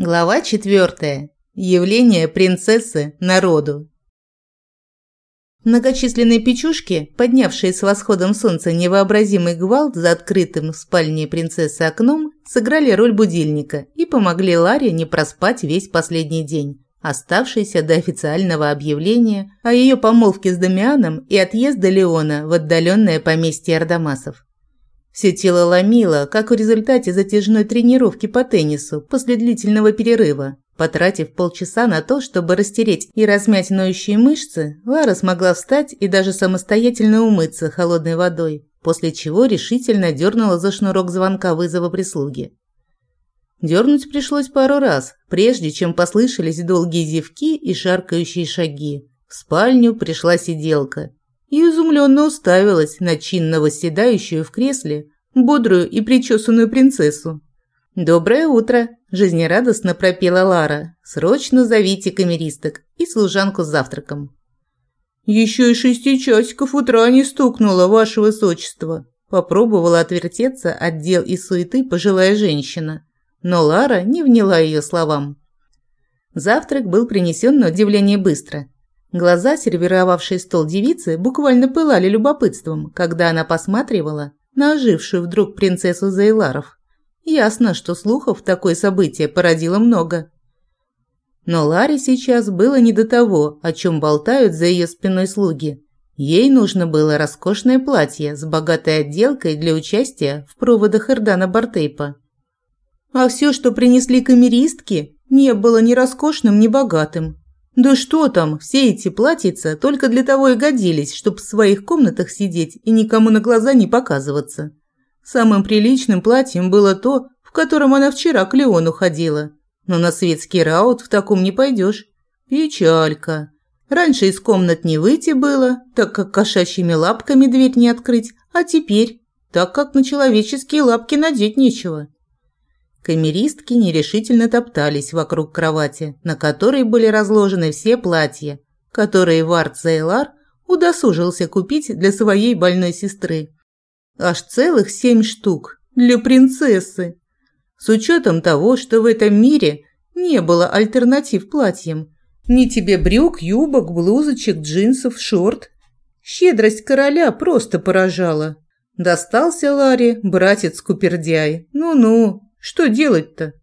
Глава четвертая. Явление принцессы народу. Многочисленные печушки, поднявшие с восходом солнца невообразимый гвалт за открытым в спальне принцессы окном, сыграли роль будильника и помогли Ларе не проспать весь последний день, оставшийся до официального объявления о ее помолвке с Дамианом и отъезда Леона в отдаленное поместье Ардамасов. Все тело ломило, как в результате затяжной тренировки по теннису после длительного перерыва. Потратив полчаса на то, чтобы растереть и размять ноющие мышцы, Лара смогла встать и даже самостоятельно умыться холодной водой, после чего решительно дернула за шнурок звонка вызова прислуги. Дернуть пришлось пару раз, прежде чем послышались долгие зевки и шаркающие шаги. В спальню пришла сиделка и изумленно уставилась на чинно восседающую в кресле бодрую и причесанную принцессу. «Доброе утро!» – жизнерадостно пропела Лара. «Срочно зовите камеристок и служанку с завтраком». «Еще и шести часиков утра не стукнуло, ваше высочество!» Попробовала отвертеться от дел и суеты пожилая женщина. Но Лара не вняла ее словам. Завтрак был принесен на удивление быстро. Глаза, сервировавшие стол девицы, буквально пылали любопытством, когда она посматривала на ожившую вдруг принцессу Зейларов. Ясно, что слухов такое событие породило много. Но Ларе сейчас было не до того, о чем болтают за ее спиной слуги. Ей нужно было роскошное платье с богатой отделкой для участия в проводах Эрдана Бартейпа. А все, что принесли камеристки, не было ни роскошным, ни богатым. Да что там, все эти платьица только для того и годились, чтобы в своих комнатах сидеть и никому на глаза не показываться. Самым приличным платьем было то, в котором она вчера к Леону ходила. Но на светский раут в таком не пойдешь. Печалька. Раньше из комнат не выйти было, так как кошачьими лапками дверь не открыть, а теперь, так как на человеческие лапки надеть нечего. Камеристки нерешительно топтались вокруг кровати, на которой были разложены все платья, которые Вард Зейлар удосужился купить для своей больной сестры. Аж целых семь штук для принцессы. С учетом того, что в этом мире не было альтернатив платьям. Ни тебе брюк, юбок, блузочек, джинсов, шорт. Щедрость короля просто поражала. Достался Ларе братец Купердяй. Ну-ну, что делать-то?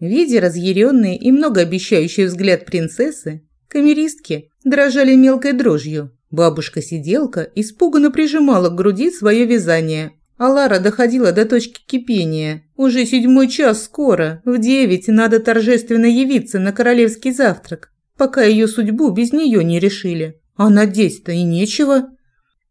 Видя разъяренный и многообещающий взгляд принцессы, камеристки дрожали мелкой дрожью. Бабушка-сиделка испуганно прижимала к груди свое вязание, а Лара доходила до точки кипения. Уже седьмой час скоро, в девять надо торжественно явиться на королевский завтрак, пока ее судьбу без нее не решили. А надеть-то и нечего.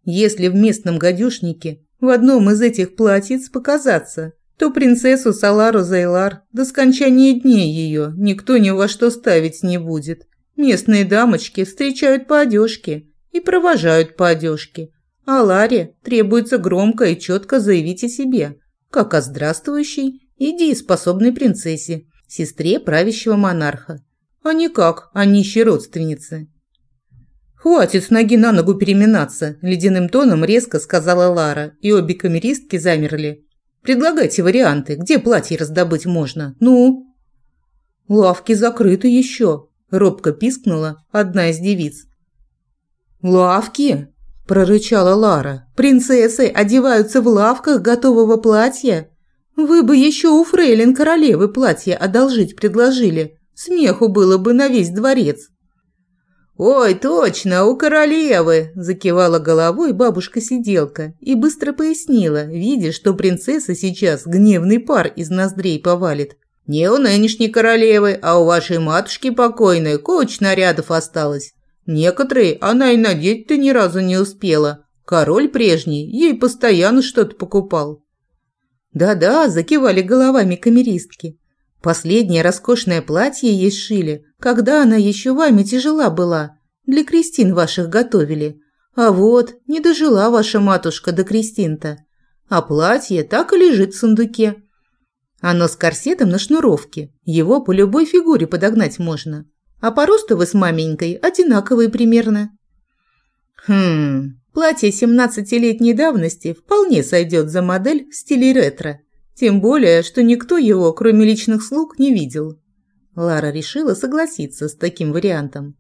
Если в местном гадюшнике в одном из этих платьиц показаться, то принцессу Салару Зайлар до скончания дней ее никто ни во что ставить не будет. Местные дамочки встречают по одежке и провожают по одежке, а Ларе требуется громко и четко заявить о себе, как о здравствующей и дееспособной принцессе, сестре правящего монарха, а не как о нищей родственнице. «Хватит с ноги на ногу переминаться», – ледяным тоном резко сказала Лара, и обе камеристки замерли, Предлагайте варианты, где платье раздобыть можно. Ну?» «Лавки закрыты еще», – робко пискнула одна из девиц. «Лавки?» – прорычала Лара. «Принцессы одеваются в лавках готового платья? Вы бы еще у фрейлин королевы платье одолжить предложили. Смеху было бы на весь дворец». «Ой, точно, у королевы!» – закивала головой бабушка-сиделка и быстро пояснила, видя, что принцесса сейчас гневный пар из ноздрей повалит. «Не у нынешней королевы, а у вашей матушки покойной куча нарядов осталось. Некоторые она и надеть-то ни разу не успела. Король прежний ей постоянно что-то покупал». «Да-да», – закивали головами камеристки. Последнее роскошное платье ей сшили, когда она еще вами тяжела была. Для крестин ваших готовили. А вот, не дожила ваша матушка до крестин-то. А платье так и лежит в сундуке. Оно с корсетом на шнуровке. Его по любой фигуре подогнать можно. А по росту вы с маменькой одинаковые примерно. Хм, платье 17-летней давности вполне сойдет за модель в стиле ретро. Тем более, что никто его, кроме личных слуг, не видел. Лара решила согласиться с таким вариантом.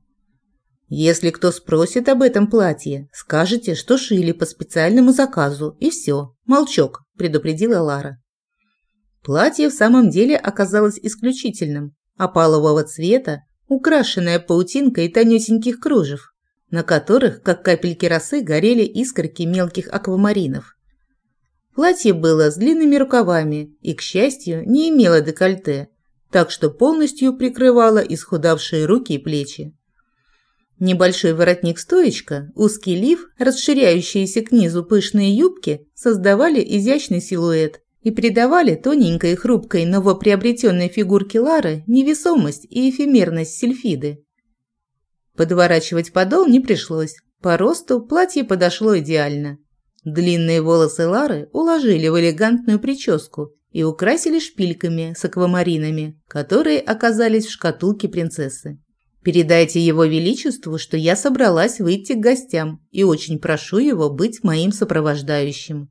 Если кто спросит об этом платье, скажете, что шили по специальному заказу, и все. Молчок, предупредила Лара. Платье в самом деле оказалось исключительным, опалового цвета, украшенное паутинкой тонюсеньких кружев, на которых, как капельки росы, горели искорки мелких аквамаринов. Платье было с длинными рукавами и, к счастью, не имело декольте, так что полностью прикрывало исхудавшие руки и плечи. Небольшой воротник-стоечка, узкий лиф, расширяющиеся к низу пышные юбки создавали изящный силуэт и придавали тоненькой и хрупкой новоприобретенной фигурке Лары невесомость и эфемерность сельфиды. Подворачивать подол не пришлось. По росту платье подошло идеально. Длинные волосы Лары уложили в элегантную прическу и украсили шпильками с аквамаринами, которые оказались в шкатулке принцессы. Передайте его величеству, что я собралась выйти к гостям и очень прошу его быть моим сопровождающим.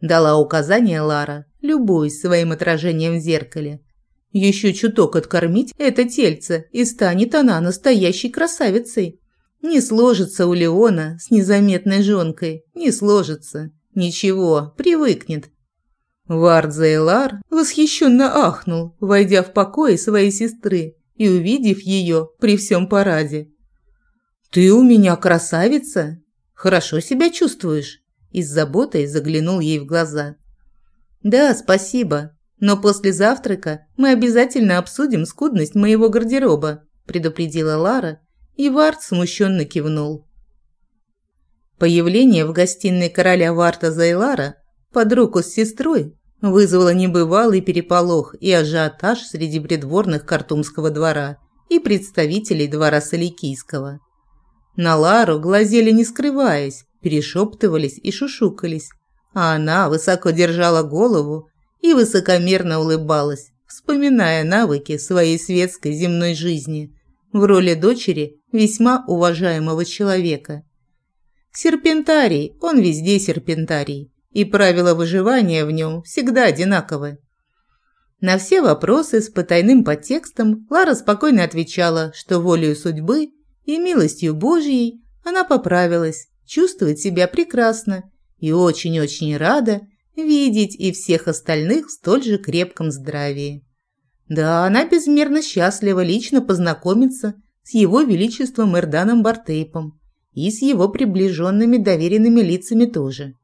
Дала указание Лара, любуясь своим отражением в зеркале. Еще чуток откормить это тельце, и станет она настоящей красавицей. Не сложится у Леона с незаметной жонкой, не сложится. Ничего, привыкнет. Вардзейлар восхищенно ахнул, войдя в покой своей сестры и увидев ее при всем параде. «Ты у меня красавица? Хорошо себя чувствуешь?» И с заботой заглянул ей в глаза. «Да, спасибо. Но после завтрака мы обязательно обсудим скудность моего гардероба», предупредила Лара, и Варт смущенно кивнул. Появление в гостиной короля Варта Зайлара под руку с сестрой вызвало небывалый переполох и ажиотаж среди придворных Картумского двора и представителей двора Соликийского. На Лару глазели не скрываясь, перешептывались и шушукались, а она высоко держала голову и высокомерно улыбалась, вспоминая навыки своей светской земной жизни в роли дочери весьма уважаемого человека. Серпентарий, он везде серпентарий, и правила выживания в нем всегда одинаковы. На все вопросы с потайным подтекстом Лара спокойно отвечала, что волею судьбы и милостью Божьей она поправилась, чувствует себя прекрасно и очень-очень рада видеть и всех остальных в столь же крепком здравии. Да, она безмерно счастлива лично познакомиться с его величеством Эрданом Бартейпом и с его приближенными доверенными лицами тоже.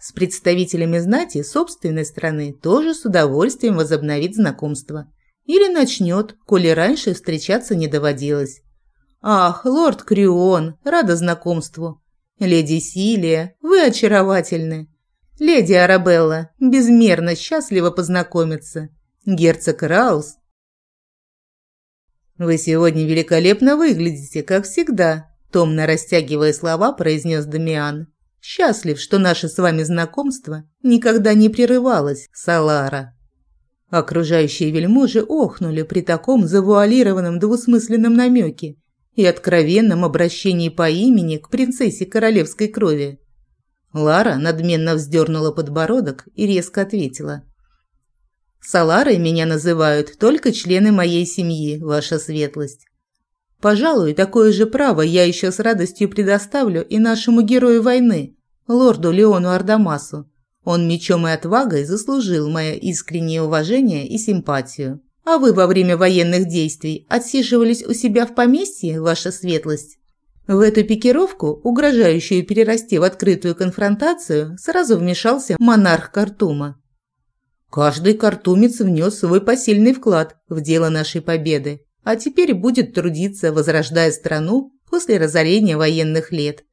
С представителями знати собственной страны тоже с удовольствием возобновит знакомство. Или начнет, коли раньше встречаться не доводилось. «Ах, лорд Крион, рада знакомству. Леди Силия, вы очаровательны. Леди Арабелла, безмерно счастлива познакомиться. Герцог Раус». «Вы сегодня великолепно выглядите, как всегда», томно растягивая слова, произнес Дамиан. Счастлив, что наше с вами знакомство никогда не прерывалось, Салара. Окружающие вельможи охнули при таком завуалированном двусмысленном намеке и откровенном обращении по имени к принцессе королевской крови. Лара надменно вздернула подбородок и резко ответила. «Саларой меня называют только члены моей семьи, ваша светлость. Пожалуй, такое же право я еще с радостью предоставлю и нашему герою войны, лорду Леону Ардамасу. Он мечом и отвагой заслужил мое искреннее уважение и симпатию. А вы во время военных действий отсиживались у себя в поместье, ваша светлость? В эту пикировку, угрожающую перерасти в открытую конфронтацию, сразу вмешался монарх Картума. Каждый картумец внес свой посильный вклад в дело нашей победы а теперь будет трудиться, возрождая страну после разорения военных лет.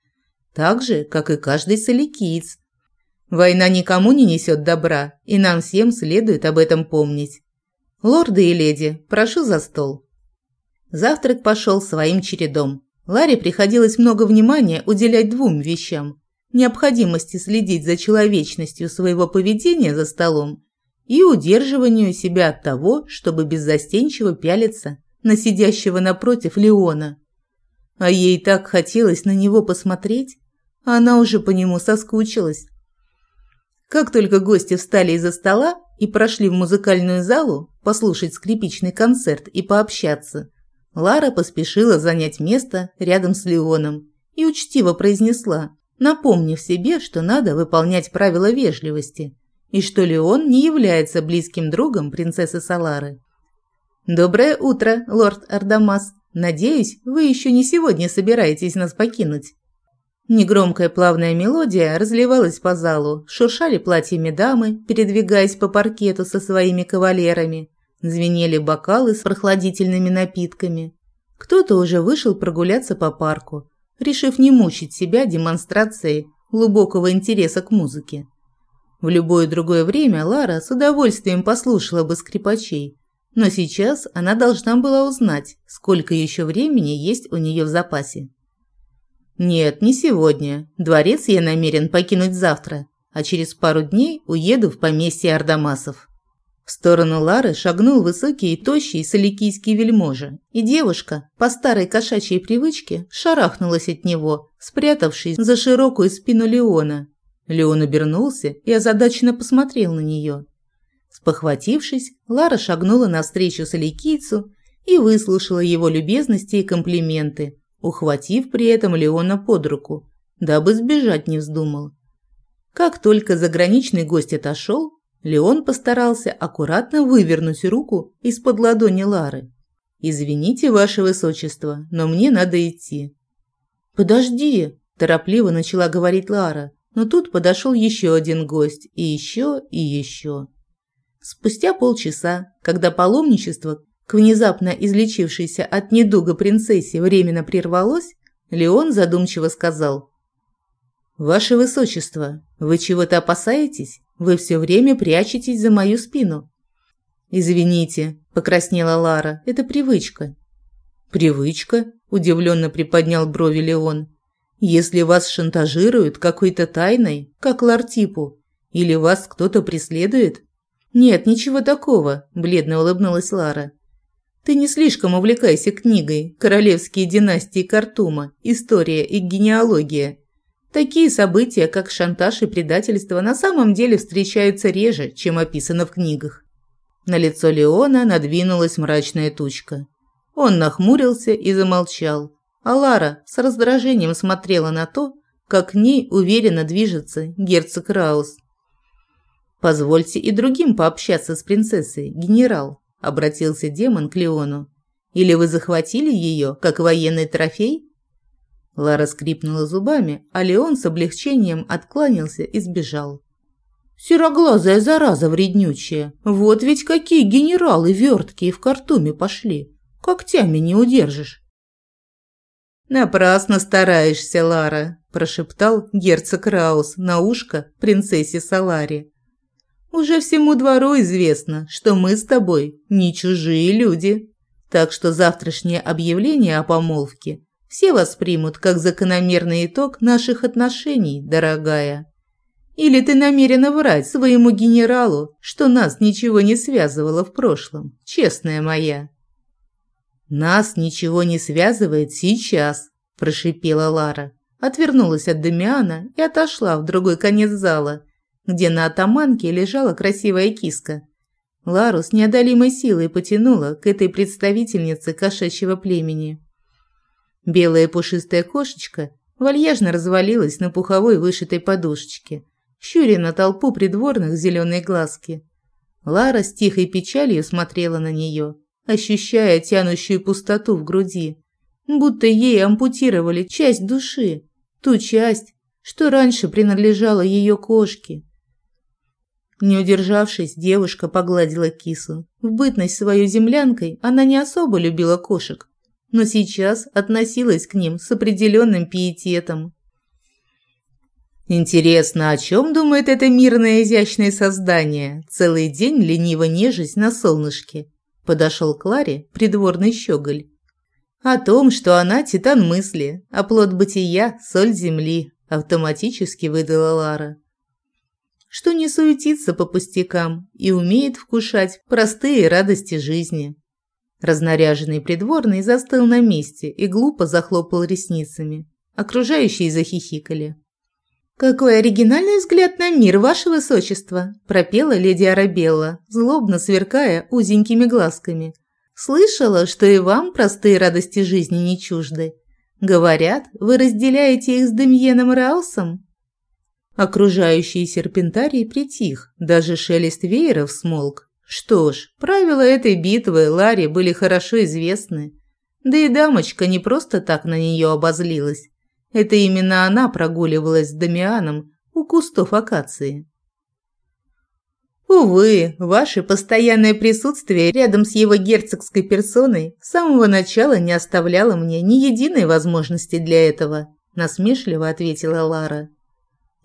Так же, как и каждый соликиец. Война никому не несет добра, и нам всем следует об этом помнить. Лорды и леди, прошу за стол. Завтрак пошел своим чередом. Ларе приходилось много внимания уделять двум вещам. Необходимости следить за человечностью своего поведения за столом и удерживанию себя от того, чтобы беззастенчиво пялиться на сидящего напротив Леона. А ей так хотелось на него посмотреть, а она уже по нему соскучилась. Как только гости встали из-за стола и прошли в музыкальную залу, послушать скрипичный концерт и пообщаться, Лара поспешила занять место рядом с Леоном и учтиво произнесла, напомнив себе, что надо выполнять правила вежливости и что Леон не является близким другом принцессы Салары. «Доброе утро, лорд Ардамас. Надеюсь, вы еще не сегодня собираетесь нас покинуть». Негромкая плавная мелодия разливалась по залу, шуршали платьями дамы, передвигаясь по паркету со своими кавалерами, звенели бокалы с прохладительными напитками. Кто-то уже вышел прогуляться по парку, решив не мучить себя демонстрацией глубокого интереса к музыке. В любое другое время Лара с удовольствием послушала бы скрипачей, но сейчас она должна была узнать, сколько еще времени есть у нее в запасе. Нет, не сегодня. Дворец я намерен покинуть завтра, а через пару дней уеду в поместье Ардамасов. В сторону Лары шагнул высокий и тощий соликийский вельможа, и девушка, по старой кошачьей привычке, шарахнулась от него, спрятавшись за широкую спину Леона. Леон обернулся и озадаченно посмотрел на нее. Спохватившись, Лара шагнула навстречу соликийцу и выслушала его любезности и комплименты, ухватив при этом Леона под руку, дабы сбежать не вздумал. Как только заграничный гость отошел, Леон постарался аккуратно вывернуть руку из-под ладони Лары. «Извините, ваше высочество, но мне надо идти». «Подожди!» – торопливо начала говорить Лара, но тут подошел еще один гость, и еще, и еще. Спустя полчаса, когда паломничество к внезапно излечившейся от недуга принцессе временно прервалось, Леон задумчиво сказал. «Ваше Высочество, вы чего-то опасаетесь? Вы все время прячетесь за мою спину». «Извините», – покраснела Лара, – «это привычка». «Привычка?» – удивленно приподнял брови Леон. «Если вас шантажируют какой-то тайной, как Лартипу, или вас кто-то преследует?» «Нет, ничего такого», – бледно улыбнулась Лара. Ты не слишком увлекайся книгой «Королевские династии Картума. История и генеалогия». Такие события, как шантаж и предательство, на самом деле встречаются реже, чем описано в книгах. На лицо Леона надвинулась мрачная тучка. Он нахмурился и замолчал, а Лара с раздражением смотрела на то, как к ней уверенно движется герцог Раус. «Позвольте и другим пообщаться с принцессой, генерал», – обратился демон к Леону. «Или вы захватили ее, как военный трофей?» Лара скрипнула зубами, а Леон с облегчением откланялся и сбежал. «Сероглазая зараза вреднючая! Вот ведь какие генералы верткие в картуме пошли! Когтями не удержишь!» «Напрасно стараешься, Лара», – прошептал герцог Раус на ушко принцессе Салари. Уже всему двору известно, что мы с тобой не чужие люди. Так что завтрашнее объявление о помолвке все воспримут как закономерный итог наших отношений, дорогая. Или ты намерена врать своему генералу, что нас ничего не связывало в прошлом, честная моя?» «Нас ничего не связывает сейчас», – прошипела Лара. Отвернулась от Дамиана и отошла в другой конец зала, где на атаманке лежала красивая киска. Лару с неодолимой силой потянула к этой представительнице кошачьего племени. Белая пушистая кошечка вальяжно развалилась на пуховой вышитой подушечке, щуря на толпу придворных зеленые глазки. Лара с тихой печалью смотрела на нее, ощущая тянущую пустоту в груди, будто ей ампутировали часть души, ту часть, что раньше принадлежала ее кошке. Не удержавшись, девушка погладила кису. В бытность свою землянкой она не особо любила кошек, но сейчас относилась к ним с определенным пиететом. Интересно, о чем думает это мирное изящное создание, целый день лениво нежесть на солнышке? Подошел к Ларе придворный щеголь. О том, что она титан мысли, а плод бытия – соль земли, автоматически выдала Лара что не суетится по пустякам и умеет вкушать простые радости жизни. Разнаряженный придворный застыл на месте и глупо захлопал ресницами. Окружающие захихикали. «Какой оригинальный взгляд на мир, ваше высочество!» – пропела леди Арабелла, злобно сверкая узенькими глазками. «Слышала, что и вам простые радости жизни не чужды. Говорят, вы разделяете их с Демьеном Раусом?» Окружающий серпентарий притих, даже шелест вееров смолк. Что ж, правила этой битвы Ларе были хорошо известны. Да и дамочка не просто так на нее обозлилась. Это именно она прогуливалась с Дамианом у кустов акации. Увы, ваше постоянное присутствие рядом с его герцогской персоной с самого начала не оставляло мне ни единой возможности для этого, насмешливо ответила Лара.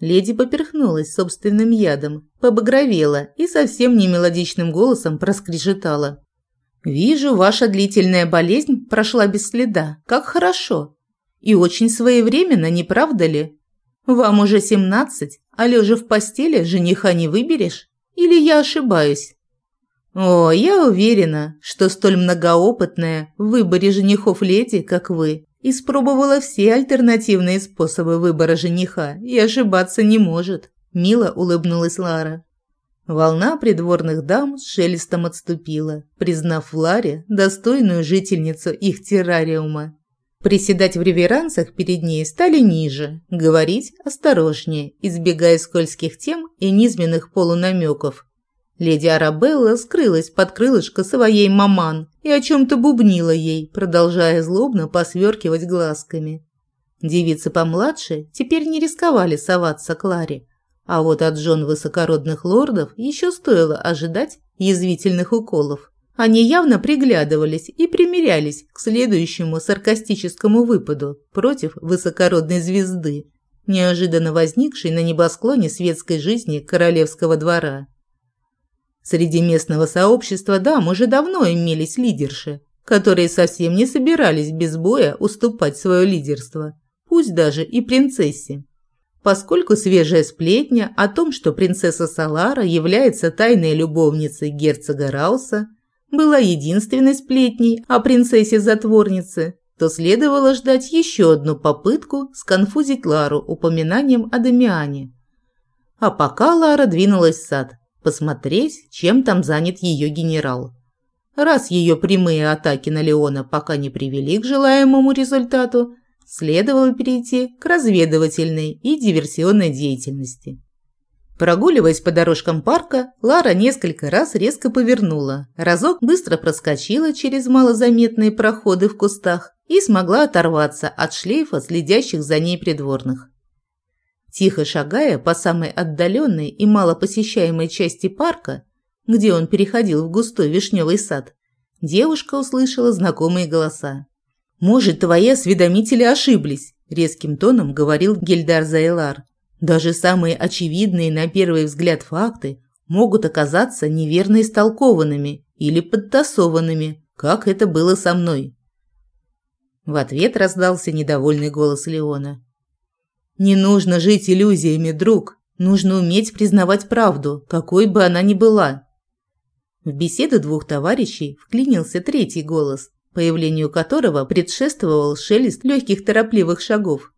Леди поперхнулась собственным ядом, побагровела и совсем не мелодичным голосом проскрежетала: "Вижу, ваша длительная болезнь прошла без следа. Как хорошо. И очень своевременно, не правда ли? Вам уже семнадцать, а лежа в постели жениха не выберешь? Или я ошибаюсь? О, я уверена, что столь многоопытная в выборе женихов леди, как вы, испробовала все альтернативные способы выбора жениха и ошибаться не может. Мило улыбнулась Лара. Волна придворных дам с шелестом отступила, признав в Ларе достойную жительницу их террариума. Приседать в реверансах перед ней стали ниже, говорить осторожнее, избегая скользких тем и низменных полунамеков. Леди Арабелла скрылась под крылышко своей маман и о чем-то бубнила ей, продолжая злобно посверкивать глазками. Девицы помладше теперь не рисковали соваться к Ларе, а вот от жен высокородных лордов еще стоило ожидать язвительных уколов. Они явно приглядывались и примирялись к следующему саркастическому выпаду против высокородной звезды, неожиданно возникшей на небосклоне светской жизни королевского двора. Среди местного сообщества дам уже давно имелись лидерши, которые совсем не собирались без боя уступать свое лидерство, пусть даже и принцессе. Поскольку свежая сплетня о том, что принцесса Салара является тайной любовницей герцога Рауса – была единственной сплетней о принцессе-затворнице, то следовало ждать еще одну попытку сконфузить Лару упоминанием о Дамиане. А пока Лара двинулась в сад, посмотреть, чем там занят ее генерал. Раз ее прямые атаки на Леона пока не привели к желаемому результату, следовало перейти к разведывательной и диверсионной деятельности. Прогуливаясь по дорожкам парка, Лара несколько раз резко повернула, разок быстро проскочила через малозаметные проходы в кустах и смогла оторваться от шлейфа следящих за ней придворных. Тихо шагая по самой отдаленной и малопосещаемой части парка, где он переходил в густой вишневый сад, девушка услышала знакомые голоса. «Может, твои осведомители ошиблись», – резким тоном говорил Гельдар Зайлар. Даже самые очевидные на первый взгляд факты могут оказаться неверно истолкованными или подтасованными, как это было со мной. В ответ раздался недовольный голос Леона. «Не нужно жить иллюзиями, друг. Нужно уметь признавать правду, какой бы она ни была». В беседу двух товарищей вклинился третий голос, появлению которого предшествовал шелест легких торопливых шагов.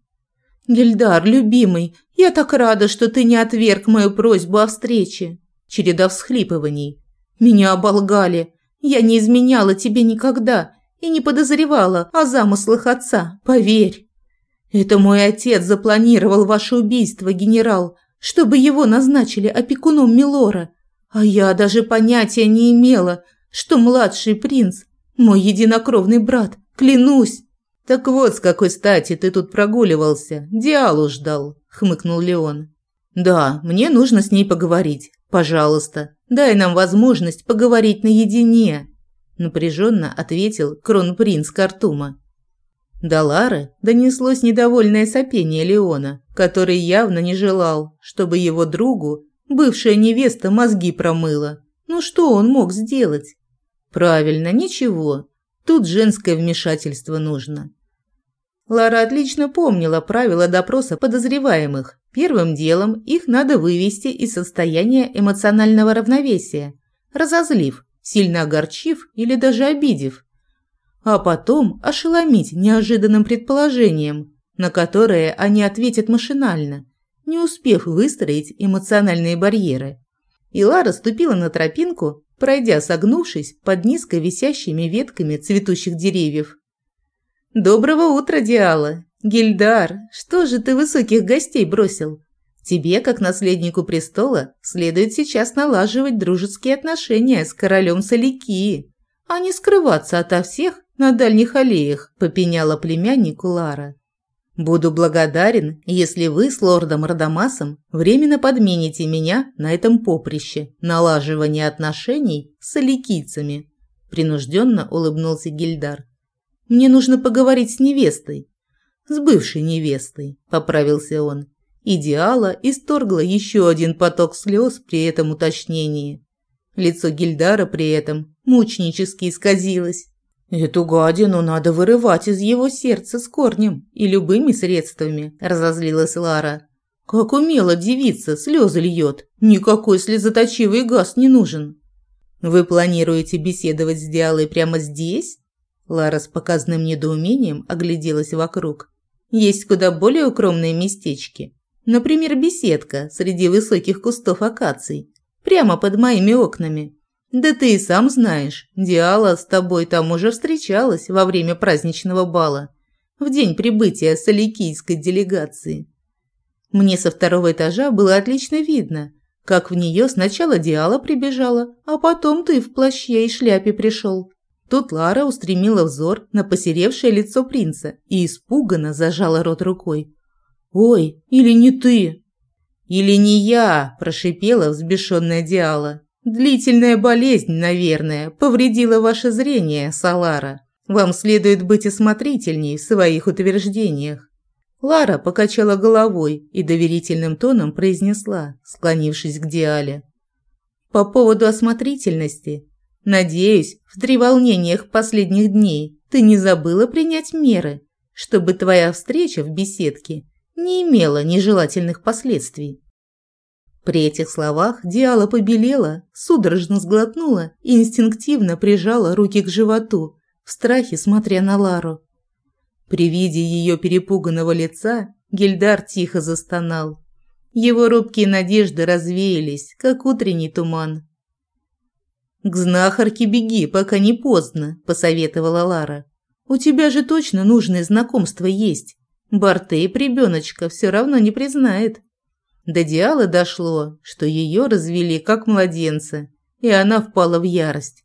«Гильдар, любимый, я так рада, что ты не отверг мою просьбу о встрече!» Череда всхлипываний. «Меня оболгали. Я не изменяла тебе никогда и не подозревала о замыслах отца, поверь. Это мой отец запланировал ваше убийство, генерал, чтобы его назначили опекуном Милора. А я даже понятия не имела, что младший принц – мой единокровный брат, клянусь!» «Так вот, с какой стати ты тут прогуливался, Диалу ждал», – хмыкнул Леон. «Да, мне нужно с ней поговорить. Пожалуйста, дай нам возможность поговорить наедине», – напряженно ответил кронпринц Картума. До Лары донеслось недовольное сопение Леона, который явно не желал, чтобы его другу бывшая невеста мозги промыла. Ну что он мог сделать? Правильно, ничего. Тут женское вмешательство нужно. Лара отлично помнила правила допроса подозреваемых. Первым делом их надо вывести из состояния эмоционального равновесия, разозлив, сильно огорчив или даже обидев. А потом ошеломить неожиданным предположением, на которое они ответят машинально, не успев выстроить эмоциональные барьеры. И Лара ступила на тропинку, пройдя, согнувшись под низко висящими ветками цветущих деревьев. «Доброго утра, Диала! Гильдар, что же ты высоких гостей бросил? Тебе, как наследнику престола, следует сейчас налаживать дружеские отношения с королем Саликии, а не скрываться ото всех на дальних аллеях», – попеняла племяннику Лара. Буду благодарен, если вы с лордом Радамасом временно подмените меня на этом поприще налаживания отношений с аликийцами. Принужденно улыбнулся Гильдар. Мне нужно поговорить с невестой. С бывшей невестой, поправился он. Идеала исторгла еще один поток слез при этом уточнении. Лицо Гильдара при этом мученически исказилось. «Эту гадину надо вырывать из его сердца с корнем и любыми средствами», – разозлилась Лара. «Как умело девица слезы льет, никакой слезоточивый газ не нужен». «Вы планируете беседовать с Диалой прямо здесь?» Лара с показным недоумением огляделась вокруг. «Есть куда более укромные местечки. Например, беседка среди высоких кустов акаций, прямо под моими окнами. Да ты и сам знаешь, Диала с тобой там уже встречалась во время праздничного бала, в день прибытия соликийской делегации. Мне со второго этажа было отлично видно, как в нее сначала Диала прибежала, а потом ты в плаще и шляпе пришел. Тут Лара устремила взор на посеревшее лицо принца и испуганно зажала рот рукой. «Ой, или не ты?» «Или не я!» – прошипела взбешенная Диала. Длительная болезнь, наверное, повредила ваше зрение, Салара. Вам следует быть осмотрительней в своих утверждениях. Лара покачала головой и доверительным тоном произнесла, склонившись к Диале. По поводу осмотрительности. Надеюсь, в треволнениях последних дней ты не забыла принять меры, чтобы твоя встреча в беседке не имела нежелательных последствий. При этих словах Диала побелела, судорожно сглотнула и инстинктивно прижала руки к животу, в страхе смотря на Лару. При виде ее перепуганного лица Гильдар тихо застонал. Его робкие надежды развеялись, как утренний туман. «К знахарке беги, пока не поздно», – посоветовала Лара. «У тебя же точно нужные знакомства есть. Бартей ребеночка все равно не признает». До Диалы дошло, что ее развели как младенца, и она впала в ярость.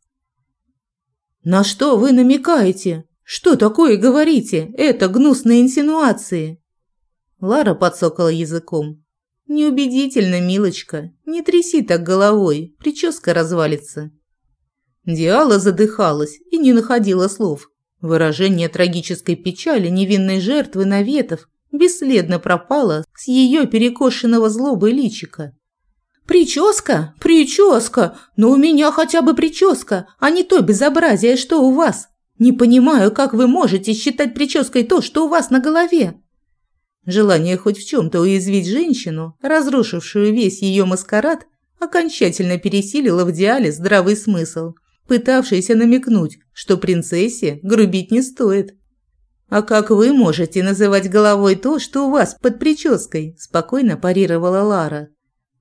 «На что вы намекаете? Что такое говорите? Это гнусные инсинуации!» Лара подсокала языком. «Неубедительно, милочка. Не тряси так головой, прическа развалится». Диала задыхалась и не находила слов. Выражение трагической печали невинной жертвы наветов бесследно пропала с ее перекошенного злобой личика. «Прическа? Прическа! Но у меня хотя бы прическа, а не то безобразие, что у вас. Не понимаю, как вы можете считать прической то, что у вас на голове». Желание хоть в чем-то уязвить женщину, разрушившую весь ее маскарад, окончательно пересилило в Диале здравый смысл, пытавшийся намекнуть, что принцессе грубить не стоит. «А как вы можете называть головой то, что у вас под прической?» – спокойно парировала Лара.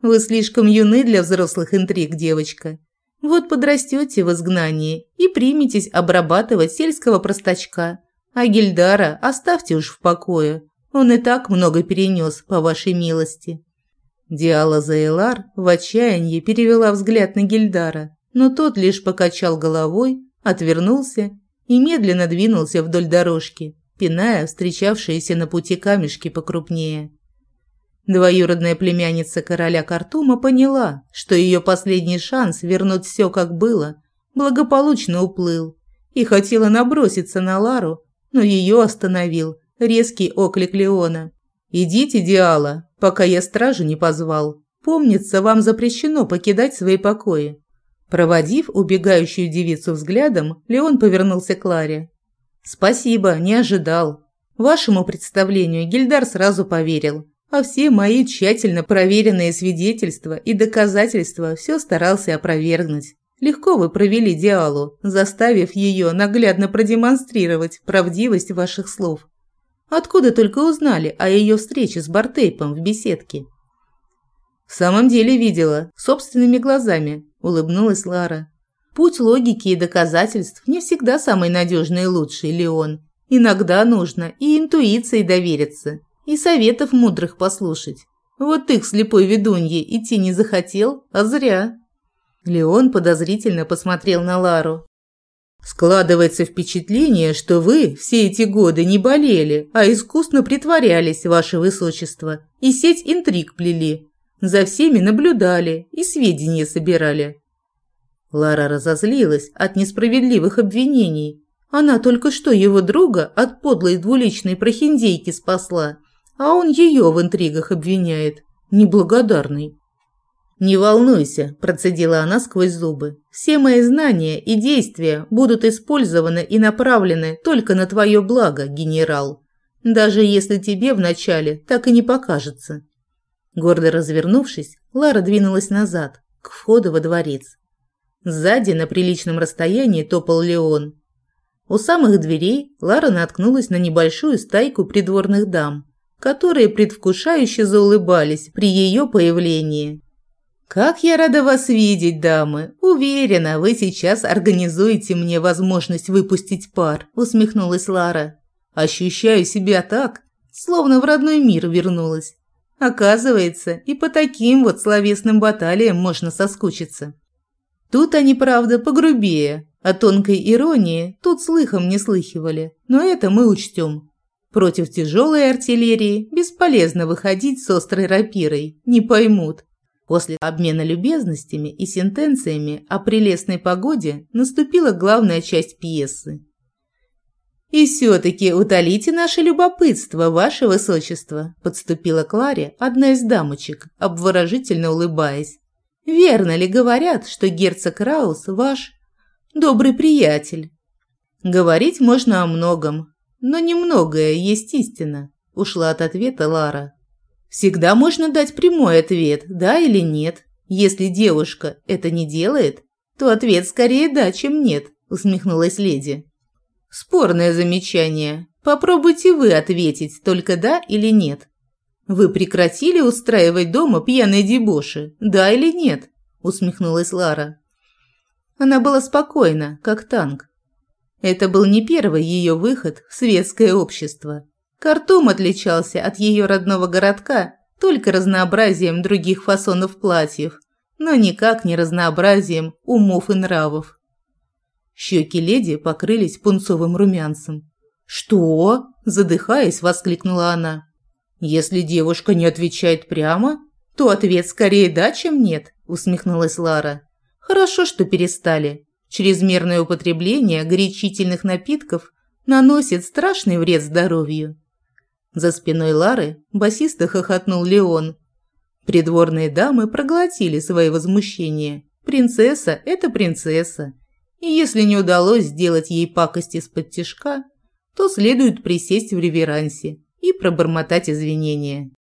«Вы слишком юны для взрослых интриг, девочка. Вот подрастете в изгнании и приметесь обрабатывать сельского простачка. А Гильдара оставьте уж в покое. Он и так много перенес, по вашей милости». Диала Заэлар в отчаянии перевела взгляд на Гильдара, но тот лишь покачал головой, отвернулся и медленно двинулся вдоль дорожки, пиная встречавшиеся на пути камешки покрупнее. Двоюродная племянница короля Картума поняла, что ее последний шанс вернуть все как было, благополучно уплыл, и хотела наброситься на Лару, но ее остановил резкий оклик Леона. «Идите, Диала, пока я стражу не позвал. Помнится, вам запрещено покидать свои покои». Проводив убегающую девицу взглядом, Леон повернулся к Ларе. «Спасибо, не ожидал. Вашему представлению Гильдар сразу поверил, а все мои тщательно проверенные свидетельства и доказательства все старался опровергнуть. Легко вы провели Диалу, заставив ее наглядно продемонстрировать правдивость ваших слов. Откуда только узнали о ее встрече с Бартейпом в беседке? В самом деле видела, собственными глазами, улыбнулась Лара. Путь логики и доказательств не всегда самый надежный и лучший, Леон. Иногда нужно и интуицией довериться, и советов мудрых послушать. Вот их слепой ведунье идти не захотел, а зря. Леон подозрительно посмотрел на Лару. Складывается впечатление, что вы все эти годы не болели, а искусно притворялись, ваше высочество, и сеть интриг плели. За всеми наблюдали и сведения собирали. Лара разозлилась от несправедливых обвинений. Она только что его друга от подлой двуличной прохиндейки спасла, а он ее в интригах обвиняет. Неблагодарный. «Не волнуйся», – процедила она сквозь зубы. «Все мои знания и действия будут использованы и направлены только на твое благо, генерал. Даже если тебе вначале так и не покажется». Гордо развернувшись, Лара двинулась назад, к входу во дворец. Сзади на приличном расстоянии топал Леон. У самых дверей Лара наткнулась на небольшую стайку придворных дам, которые предвкушающе заулыбались при ее появлении. «Как я рада вас видеть, дамы! Уверена, вы сейчас организуете мне возможность выпустить пар», – усмехнулась Лара. «Ощущаю себя так, словно в родной мир вернулась. Оказывается, и по таким вот словесным баталиям можно соскучиться». Тут они, правда, погрубее, о тонкой иронии тут слыхом не слыхивали, но это мы учтем. Против тяжелой артиллерии бесполезно выходить с острой рапирой, не поймут. После обмена любезностями и сентенциями о прелестной погоде наступила главная часть пьесы. «И все-таки утолите наше любопытство, ваше высочество», – подступила Кларе одна из дамочек, обворожительно улыбаясь. «Верно ли говорят, что герцог Раус ваш добрый приятель?» «Говорить можно о многом, но немногое есть истина», – ушла от ответа Лара. Всегда можно дать прямой ответ, да или нет. Если девушка это не делает, то ответ скорее да, чем нет, усмехнулась леди. Спорное замечание. Попробуйте вы ответить только да или нет. Вы прекратили устраивать дома пьяные дебоши, да или нет? усмехнулась Лара. Она была спокойна, как танк. Это был не первый ее выход в светское общество. Картум отличался от ее родного городка только разнообразием других фасонов платьев, но никак не разнообразием умов и нравов. Щеки леди покрылись пунцовым румянцем. «Что?» – задыхаясь, воскликнула она. «Если девушка не отвечает прямо, то ответ скорее да, чем нет», – усмехнулась Лара. «Хорошо, что перестали. Чрезмерное употребление горячительных напитков наносит страшный вред здоровью. За спиной Лары басиста хохотнул Леон. Придворные дамы проглотили свои возмущения. Принцесса – это принцесса. И если не удалось сделать ей пакость из-под тишка, то следует присесть в реверансе и пробормотать извинения.